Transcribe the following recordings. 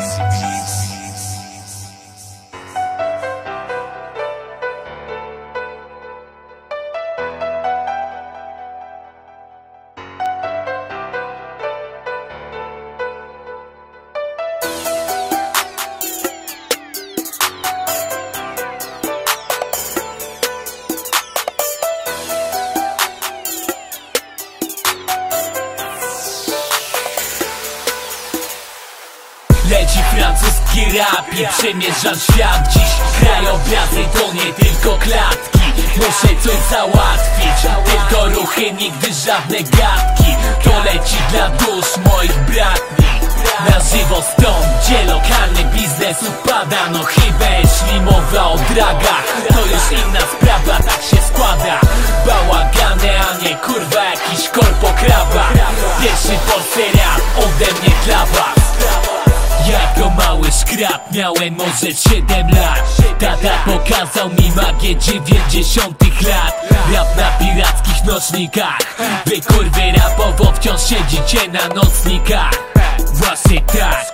Leci francuski rap i przemierzam świat. Dziś Krajobrazy to nie tylko klatki. Muszę coś załatwić Tylko ruchy, nigdy żadne gadki. To leci dla dusz moich bratni. Na żywo stąd, gdzie lokalny biznes upada. No chyba jeśli mowa o dragach. To już inna sprawa, szkrab miałem może 7 lat. Tata pokazał mi magię 90 lat. Rap na pirackich nośnikach. Wy kurwy rapowo wciąż siedzicie na nocnikach. Właśnie tak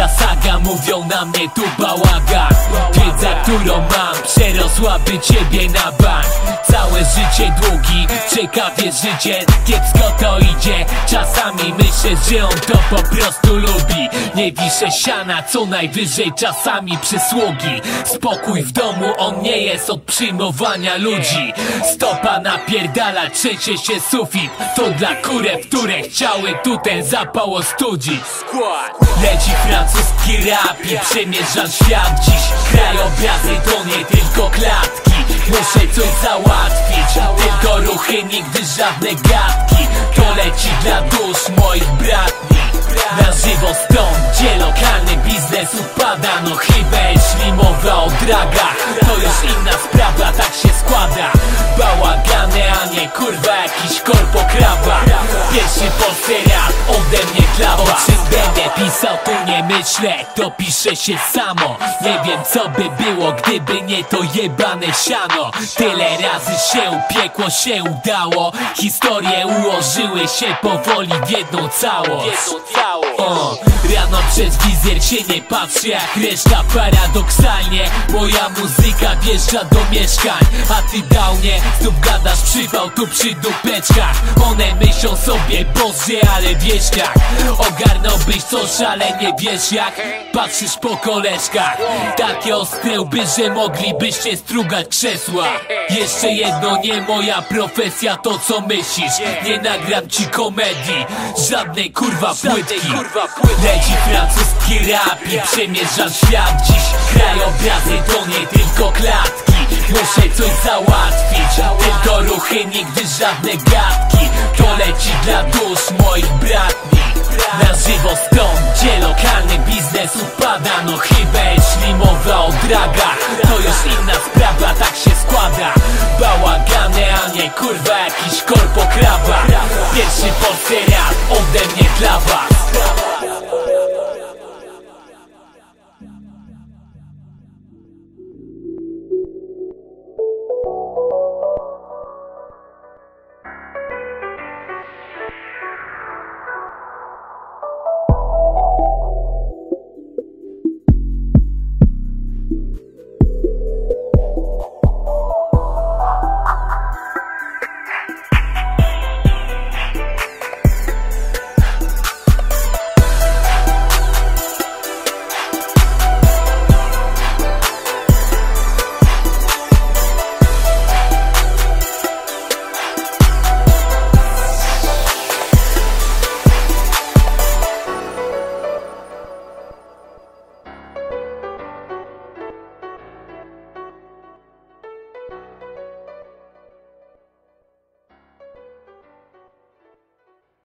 Miejska saga mówią na mnie tu bałagan Wiedza którą mam przerosłaby ciebie na bank. Całe życie długi, ciekawie życie. Kiepsko to idzie, czasami myślę, że on to po prostu lubi. Nie wiszę siana, co najwyżej czasami przysługi. Spokój w domu, on nie jest od przyjmowania ludzi. Stopa napierdala, trzęsie się sufit. To dla kurew, które chciały tu ten zapał ostudzić. Leci francuski rap i przemierzam świat. Dziś Krajobrazy to nie tylko klatki. Muszę coś załatwić Tylko ruchy, nigdy żadne gadki. To leci dla ode mnie dla was O czym będę pisał, tu nie myślę To pisze się samo. Nie wiem co by było, gdyby nie to jebane siano. Tyle razy się piekło się udało. Historie ułożyły się powoli w jedną całość. O, Rano przez wizjer się nie patrzy jak reszta Paradoksalnie. Moja muzyka wjeżdża do mieszkań A ty downie znów gadasz przypał tu przy dupeczkach. One myślą sobie Boże ale wiesz jak. Ogarnąłbyś coś ale nie wiesz jak. Patrzysz po koleżkach. Takie ostre łby, że moglibyście strugać krzesła. Jeszcze jedno nie moja profesja to co myślisz? Nie nagram ci komedii. Żadnej kurwa płytki Leci francuski rap i przemierzam świat. Dziś Krajobrazy to nie tylko klatki. Muszę coś załatwić Tylko ruchy, nigdy żadne gadki. To leci dla dusz moich bratni. Na żywo stąd, gdzie lokalny biznes upada. No chyba jeśli mowa o dragach. To już inna sprawa, tak się składa. Bałagany, a nie kurwa jakiś korpokraba Pierwszy polscy rap ode mnie dla was